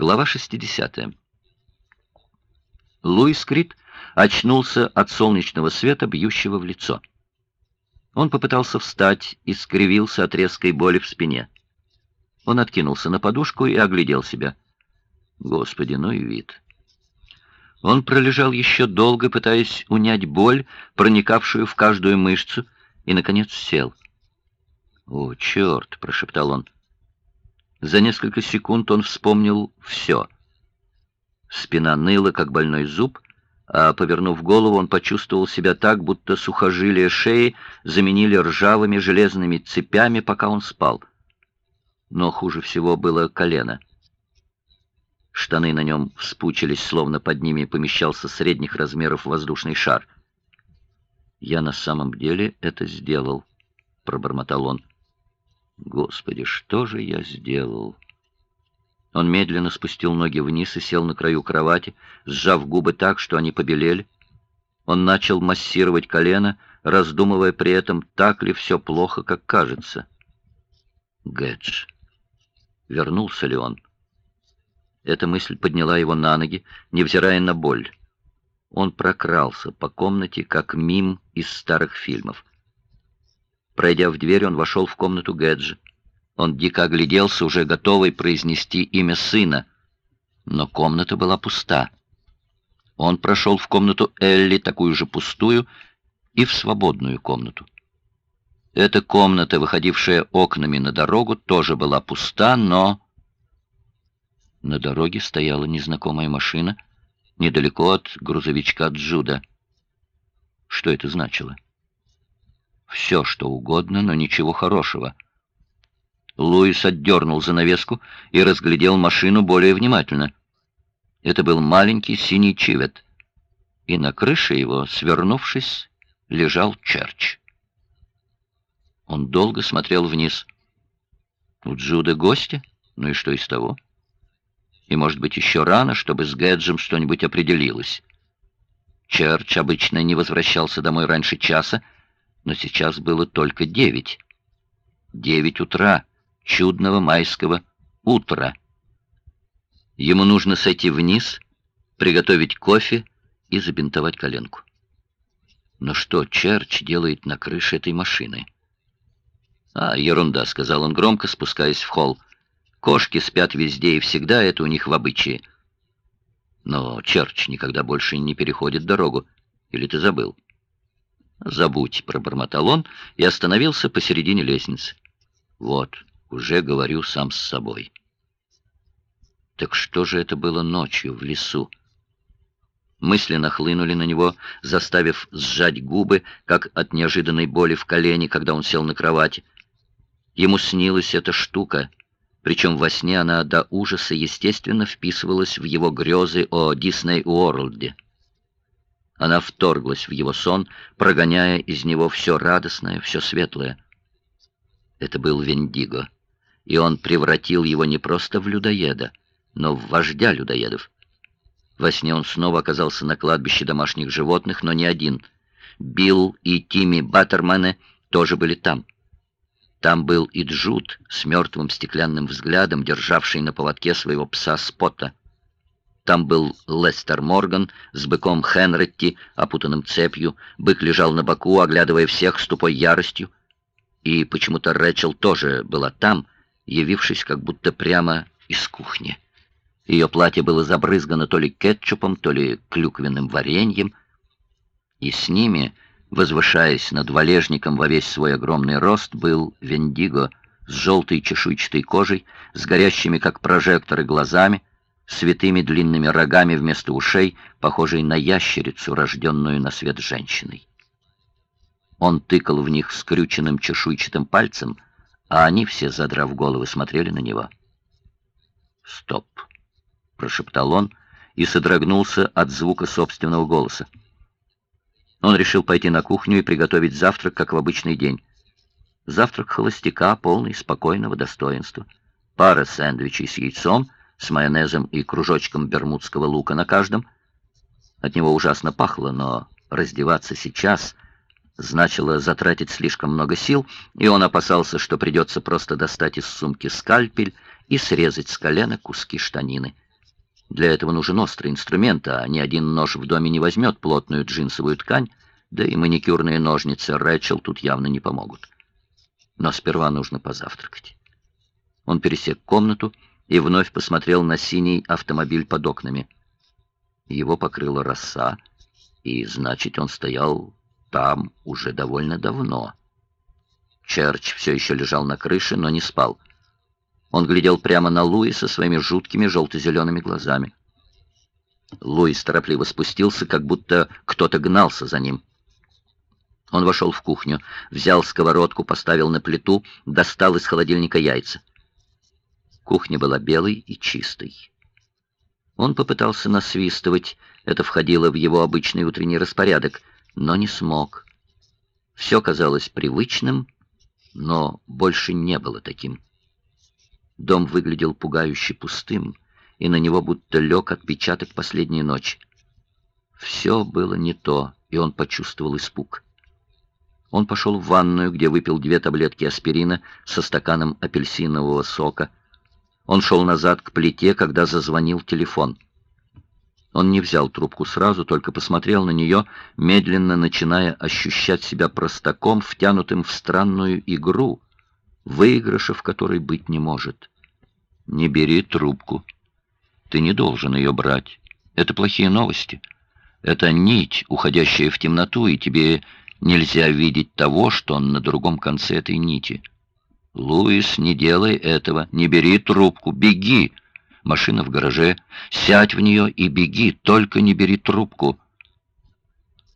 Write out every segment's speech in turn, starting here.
Глава 60. Луис Крит очнулся от солнечного света, бьющего в лицо. Он попытался встать и скривился от резкой боли в спине. Он откинулся на подушку и оглядел себя. Господи, ну и вид. Он пролежал еще долго, пытаясь унять боль, проникавшую в каждую мышцу, и, наконец, сел. «О, черт!» — прошептал он. За несколько секунд он вспомнил все. Спина ныла, как больной зуб, а, повернув голову, он почувствовал себя так, будто сухожилия шеи заменили ржавыми железными цепями, пока он спал. Но хуже всего было колено. Штаны на нем вспучились, словно под ними помещался средних размеров воздушный шар. «Я на самом деле это сделал», — пробормотал он. Господи, что же я сделал? Он медленно спустил ноги вниз и сел на краю кровати, сжав губы так, что они побелели. Он начал массировать колено, раздумывая при этом, так ли все плохо, как кажется. Гэдж. Вернулся ли он? Эта мысль подняла его на ноги, невзирая на боль. Он прокрался по комнате, как мим из старых фильмов. Пройдя в дверь, он вошел в комнату Гэджи. Он дико огляделся, уже готовый произнести имя сына. Но комната была пуста. Он прошел в комнату Элли, такую же пустую, и в свободную комнату. Эта комната, выходившая окнами на дорогу, тоже была пуста, но... На дороге стояла незнакомая машина, недалеко от грузовичка Джуда. Что это значило? — все, что угодно, но ничего хорошего. Луис отдернул занавеску и разглядел машину более внимательно. Это был маленький синий чивет, и на крыше его, свернувшись, лежал Черч. Он долго смотрел вниз. У Джуда гости? Ну и что из того? И, может быть, еще рано, чтобы с Гэджем что-нибудь определилось. Черч обычно не возвращался домой раньше часа, но сейчас было только девять. Девять утра, чудного майского утра. Ему нужно сойти вниз, приготовить кофе и забинтовать коленку. Но что Черч делает на крыше этой машины? «А, ерунда», — сказал он громко, спускаясь в холл. «Кошки спят везде и всегда, это у них в обычае». Но Черч никогда больше не переходит дорогу. Или ты забыл?» «Забудь», — пробормотал он и остановился посередине лестницы. «Вот, уже говорю сам с собой». Так что же это было ночью в лесу? Мысли нахлынули на него, заставив сжать губы, как от неожиданной боли в колене, когда он сел на кровати. Ему снилась эта штука, причем во сне она до ужаса естественно вписывалась в его грезы о Дисней Уорлде. Она вторглась в его сон, прогоняя из него все радостное, все светлое. Это был Вендиго, и он превратил его не просто в людоеда, но в вождя людоедов. Во сне он снова оказался на кладбище домашних животных, но не один. Билл и Тимми Баттерманы тоже были там. Там был и Джуд с мертвым стеклянным взглядом, державший на поводке своего пса Спота. Там был Лестер Морган с быком Хенретти, опутанным цепью. Бык лежал на боку, оглядывая всех с тупой яростью. И почему-то Рэчел тоже была там, явившись как будто прямо из кухни. Ее платье было забрызгано то ли кетчупом, то ли клюквенным вареньем. И с ними, возвышаясь над валежником во весь свой огромный рост, был Вендиго с желтой чешуйчатой кожей, с горящими, как прожекторы, глазами, святыми длинными рогами вместо ушей, похожей на ящерицу, рожденную на свет женщиной. Он тыкал в них скрюченным чешуйчатым пальцем, а они все, задрав головы, смотрели на него. «Стоп!» — прошептал он и содрогнулся от звука собственного голоса. Он решил пойти на кухню и приготовить завтрак, как в обычный день. Завтрак холостяка, полный спокойного достоинства. Пара сэндвичей с яйцом — с майонезом и кружочком бермудского лука на каждом. От него ужасно пахло, но раздеваться сейчас значило затратить слишком много сил, и он опасался, что придется просто достать из сумки скальпель и срезать с колена куски штанины. Для этого нужен острый инструмент, а ни один нож в доме не возьмет плотную джинсовую ткань, да и маникюрные ножницы Рэчел тут явно не помогут. Но сперва нужно позавтракать. Он пересек комнату и вновь посмотрел на синий автомобиль под окнами. Его покрыла роса, и, значит, он стоял там уже довольно давно. Черч все еще лежал на крыше, но не спал. Он глядел прямо на Луи со своими жуткими желто-зелеными глазами. Луис торопливо спустился, как будто кто-то гнался за ним. Он вошел в кухню, взял сковородку, поставил на плиту, достал из холодильника яйца. Кухня была белой и чистой. Он попытался насвистывать, это входило в его обычный утренний распорядок, но не смог. Все казалось привычным, но больше не было таким. Дом выглядел пугающе пустым, и на него будто лег отпечаток последней ночи. Все было не то, и он почувствовал испуг. Он пошел в ванную, где выпил две таблетки аспирина со стаканом апельсинового сока. Он шел назад к плите, когда зазвонил телефон. Он не взял трубку сразу, только посмотрел на нее, медленно начиная ощущать себя простаком, втянутым в странную игру, выигрыша в которой быть не может. «Не бери трубку. Ты не должен ее брать. Это плохие новости. Это нить, уходящая в темноту, и тебе нельзя видеть того, что на другом конце этой нити. Луис, не делай этого, не бери трубку, беги!» Машина в гараже. Сядь в нее и беги, только не бери трубку.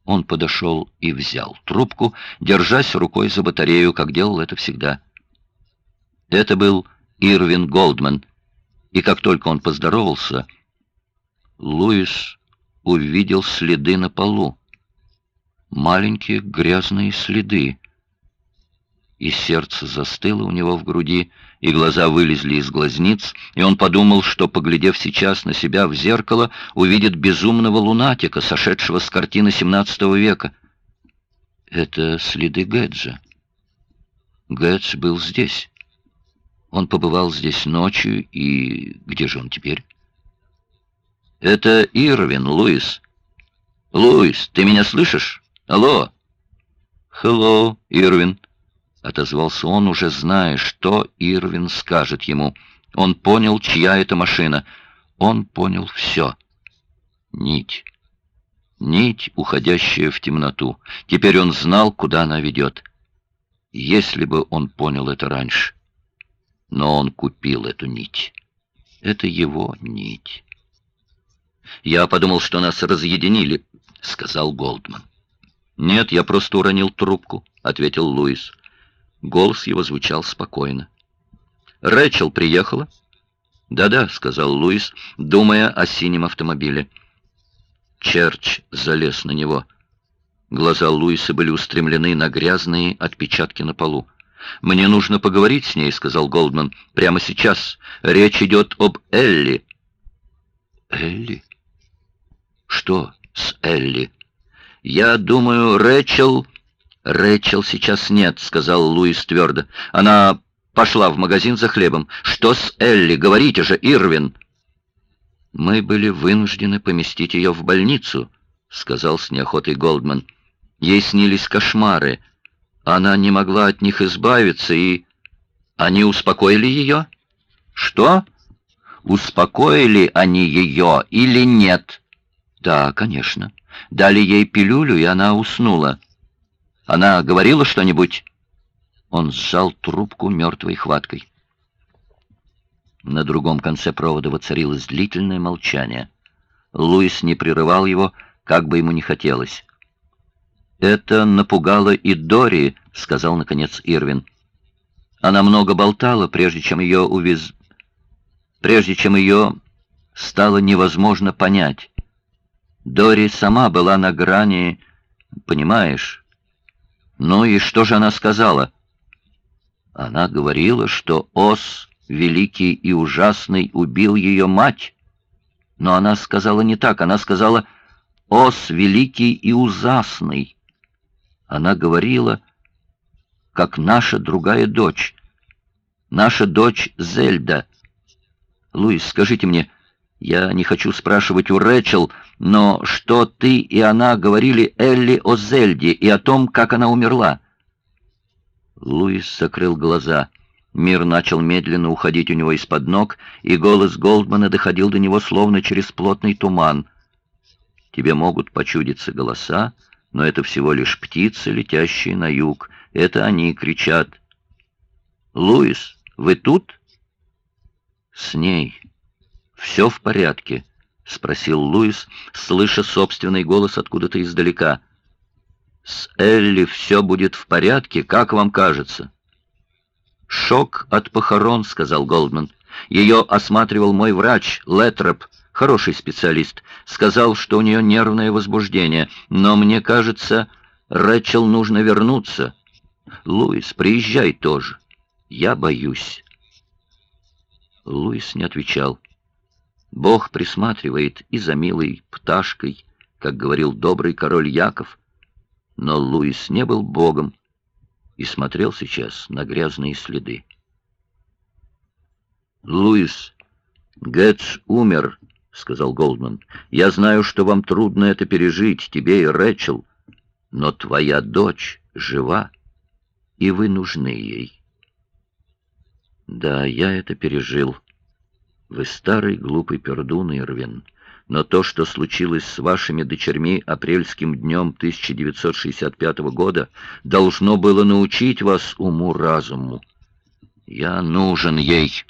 Он подошел и взял трубку, держась рукой за батарею, как делал это всегда. Это был Ирвин Голдман, и как только он поздоровался, Луис увидел следы на полу. Маленькие грязные следы и сердце застыло у него в груди, и глаза вылезли из глазниц, и он подумал, что, поглядев сейчас на себя в зеркало, увидит безумного лунатика, сошедшего с картины XVII века. Это следы Гэджа. Гэдж был здесь. Он побывал здесь ночью, и где же он теперь? Это Ирвин, Луис. Луис, ты меня слышишь? Алло? Hello, Ирвин. — отозвался он, уже зная, что Ирвин скажет ему. Он понял, чья это машина. Он понял все. Нить. Нить, уходящая в темноту. Теперь он знал, куда она ведет. Если бы он понял это раньше. Но он купил эту нить. Это его нить. «Я подумал, что нас разъединили», — сказал Голдман. «Нет, я просто уронил трубку», — ответил Луис. Голос его звучал спокойно. «Рэчел приехала?» «Да-да», — сказал Луис, думая о синем автомобиле. Черч залез на него. Глаза Луиса были устремлены на грязные отпечатки на полу. «Мне нужно поговорить с ней», — сказал Голдман. «Прямо сейчас. Речь идет об Элли». «Элли? Что с Элли?» «Я думаю, Рэчел «Рэчел сейчас нет», — сказал Луис твердо. «Она пошла в магазин за хлебом. Что с Элли? Говорите же, Ирвин!» «Мы были вынуждены поместить ее в больницу», — сказал с неохотой Голдман. «Ей снились кошмары. Она не могла от них избавиться, и...» «Они успокоили ее?» «Что? Успокоили они ее или нет?» «Да, конечно. Дали ей пилюлю, и она уснула». Она говорила что-нибудь?» Он сжал трубку мертвой хваткой. На другом конце провода воцарилось длительное молчание. Луис не прерывал его, как бы ему ни хотелось. «Это напугало и Дори», — сказал, наконец, Ирвин. «Она много болтала, прежде чем ее увез... прежде чем ее стало невозможно понять. Дори сама была на грани, понимаешь, ну и что же она сказала? Она говорила, что Ос, великий и ужасный, убил ее мать. Но она сказала не так. Она сказала «Ос, великий и ужасный». Она говорила, как наша другая дочь. Наша дочь Зельда. Луис, скажите мне, Я не хочу спрашивать у Рэчел, но что ты и она говорили Элли о Зельде и о том, как она умерла?» Луис закрыл глаза. Мир начал медленно уходить у него из-под ног, и голос Голдмана доходил до него словно через плотный туман. «Тебе могут почудиться голоса, но это всего лишь птицы, летящие на юг. Это они кричат. «Луис, вы тут?» «С ней», «Все в порядке?» — спросил Луис, слыша собственный голос откуда-то издалека. «С Элли все будет в порядке, как вам кажется?» «Шок от похорон», — сказал Голдман. «Ее осматривал мой врач, Летроп, хороший специалист. Сказал, что у нее нервное возбуждение, но мне кажется, Рэчел нужно вернуться. Луис, приезжай тоже. Я боюсь». Луис не отвечал. Бог присматривает и за милой пташкой, как говорил добрый король Яков. Но Луис не был богом и смотрел сейчас на грязные следы. «Луис, Гэтс умер», — сказал Голдман. «Я знаю, что вам трудно это пережить, тебе и Рэчел, но твоя дочь жива, и вы нужны ей». «Да, я это пережил», вы старый глупый пердун, Ирвин. Но то, что случилось с вашими дочерьми апрельским днем 1965 года, должно было научить вас уму-разуму. Я нужен ей,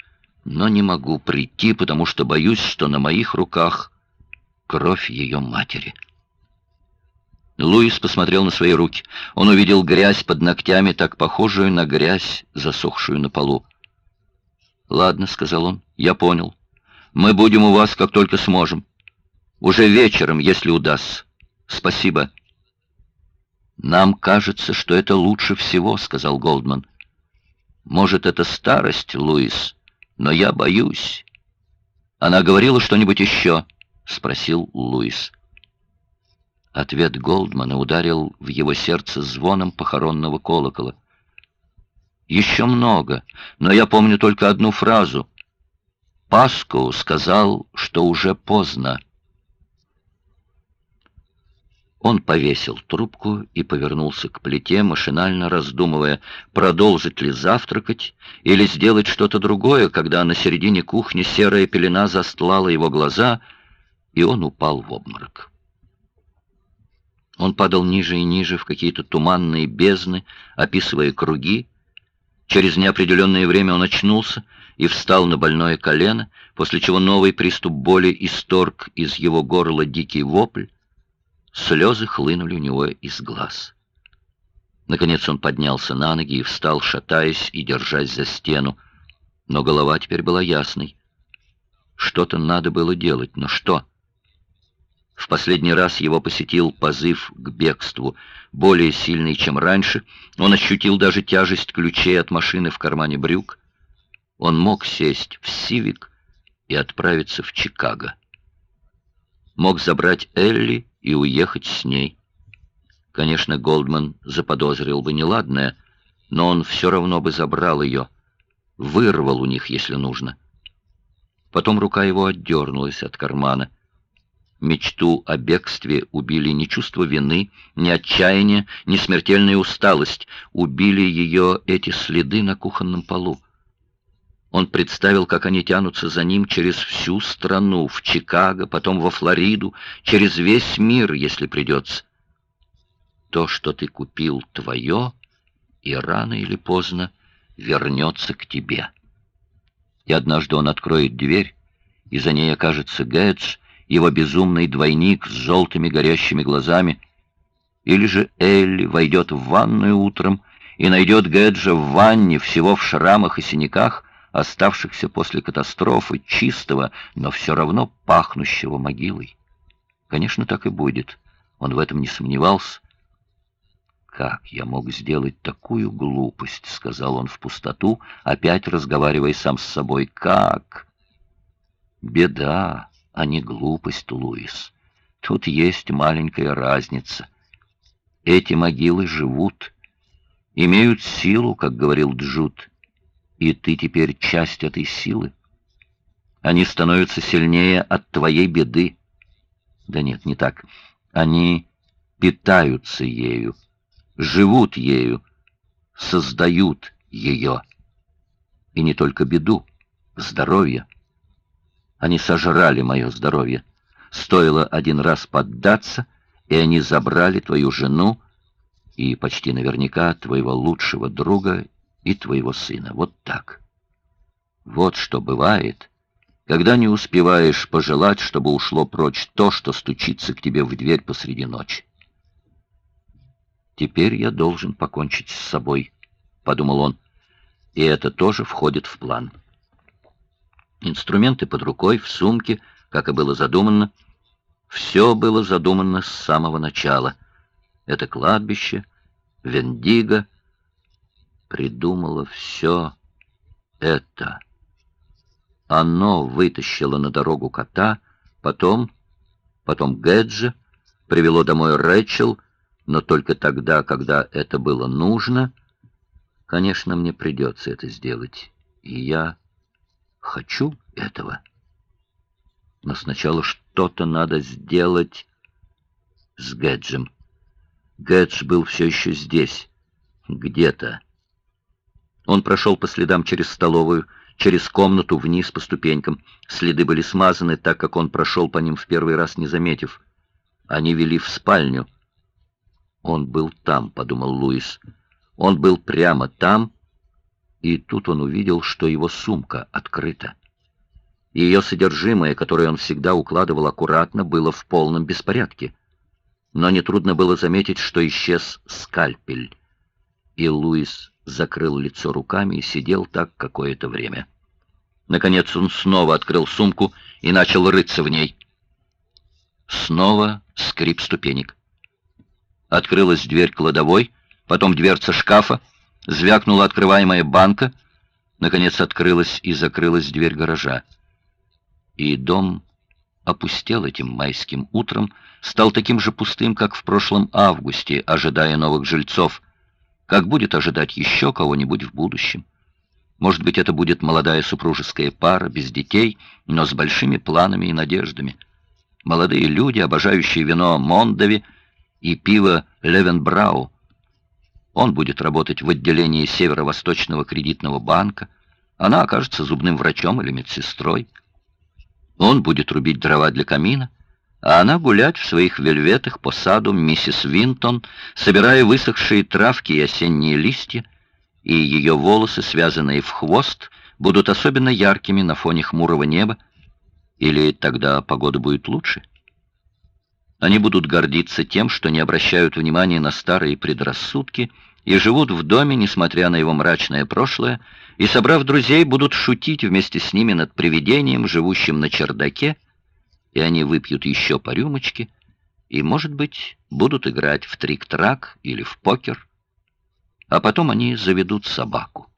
но не могу прийти, потому что боюсь, что на моих руках кровь ее матери. Луис посмотрел на свои руки. Он увидел грязь под ногтями, так похожую на грязь, засохшую на полу. «Ладно», — сказал он, — «я понял. Мы будем у вас, как только сможем. Уже вечером, если удастся. Спасибо». «Нам кажется, что это лучше всего», — сказал Голдман. «Может, это старость, Луис, но я боюсь». «Она говорила что-нибудь еще?» — спросил Луис. Ответ Голдмана ударил в его сердце звоном похоронного колокола. Еще много, но я помню только одну фразу. Паску сказал, что уже поздно. Он повесил трубку и повернулся к плите, машинально раздумывая, продолжить ли завтракать или сделать что-то другое, когда на середине кухни серая пелена застлала его глаза, и он упал в обморок. Он падал ниже и ниже в какие-то туманные бездны, описывая круги, Через неопределенное время он очнулся и встал на больное колено, после чего новый приступ боли исторг из его горла дикий вопль. Слезы хлынули у него из глаз. Наконец он поднялся на ноги и встал, шатаясь и держась за стену. Но голова теперь была ясной. Что-то надо было делать, но что? В последний раз его посетил позыв к бегству, более сильный, чем раньше. Он ощутил даже тяжесть ключей от машины в кармане брюк. Он мог сесть в «Сивик» и отправиться в Чикаго. Мог забрать Элли и уехать с ней. Конечно, Голдман заподозрил бы неладное, но он все равно бы забрал ее, вырвал у них, если нужно. Потом рука его отдернулась от кармана — Мечту о бегстве убили не чувство вины, не отчаяние, не смертельная усталость. Убили ее эти следы на кухонном полу. Он представил, как они тянутся за ним через всю страну, в Чикаго, потом во Флориду, через весь мир, если придется. То, что ты купил, твое, и рано или поздно вернется к тебе. И однажды он откроет дверь, и за ней окажется Гэтс, его безумный двойник с желтыми горящими глазами, или же Элли войдет в ванную утром и найдет Гэджа в ванне всего в шрамах и синяках, оставшихся после катастрофы, чистого, но все равно пахнущего могилой. Конечно, так и будет. Он в этом не сомневался. «Как я мог сделать такую глупость?» — сказал он в пустоту, опять разговаривая сам с собой. «Как?» «Беда!» А не глупость, Луис. Тут есть маленькая разница. Эти могилы живут, имеют силу, как говорил Джуд, и ты теперь часть этой силы. Они становятся сильнее от твоей беды. Да нет, не так. Они питаются ею, живут ею, создают ее. И не только беду, здоровье. Они сожрали мое здоровье. Стоило один раз поддаться, и они забрали твою жену и почти наверняка твоего лучшего друга и твоего сына. Вот так. Вот что бывает, когда не успеваешь пожелать, чтобы ушло прочь то, что стучится к тебе в дверь посреди ночи. «Теперь я должен покончить с собой», — подумал он, — «и это тоже входит в план». Инструменты под рукой, в сумке, как и было задумано. Все было задумано с самого начала. Это кладбище, Вендиго, придумало все это. Оно вытащило на дорогу кота, потом, потом Гэджи, привело домой Рэчел, но только тогда, когда это было нужно. Конечно, мне придется это сделать, и я хочу этого. Но сначала что-то надо сделать с Гэджем. Гэдж был все еще здесь, где-то. Он прошел по следам через столовую, через комнату вниз по ступенькам. Следы были смазаны, так как он прошел по ним в первый раз, не заметив. Они вели в спальню. «Он был там», — подумал Луис. «Он был прямо там, и тут он увидел, что его сумка открыта. Ее содержимое, которое он всегда укладывал аккуратно, было в полном беспорядке. Но нетрудно было заметить, что исчез скальпель. И Луис закрыл лицо руками и сидел так какое-то время. Наконец он снова открыл сумку и начал рыться в ней. Снова скрип ступенек. Открылась дверь кладовой, потом дверца шкафа, Звякнула открываемая банка. Наконец открылась и закрылась дверь гаража. И дом опустел этим майским утром, стал таким же пустым, как в прошлом августе, ожидая новых жильцов, как будет ожидать еще кого-нибудь в будущем. Может быть, это будет молодая супружеская пара, без детей, но с большими планами и надеждами. Молодые люди, обожающие вино Мондови и пиво Левенбрау, он будет работать в отделении Северо-Восточного кредитного банка. Она окажется зубным врачом или медсестрой. Он будет рубить дрова для камина, а она гулять в своих вельветах по саду миссис Винтон, собирая высохшие травки и осенние листья, и ее волосы, связанные в хвост, будут особенно яркими на фоне хмурого неба, или тогда погода будет лучше. Они будут гордиться тем, что не обращают внимания на старые предрассудки и живут в доме, несмотря на его мрачное прошлое, и, собрав друзей, будут шутить вместе с ними над привидением, живущим на чердаке, и они выпьют еще по рюмочке, и, может быть, будут играть в трик-трак или в покер, а потом они заведут собаку.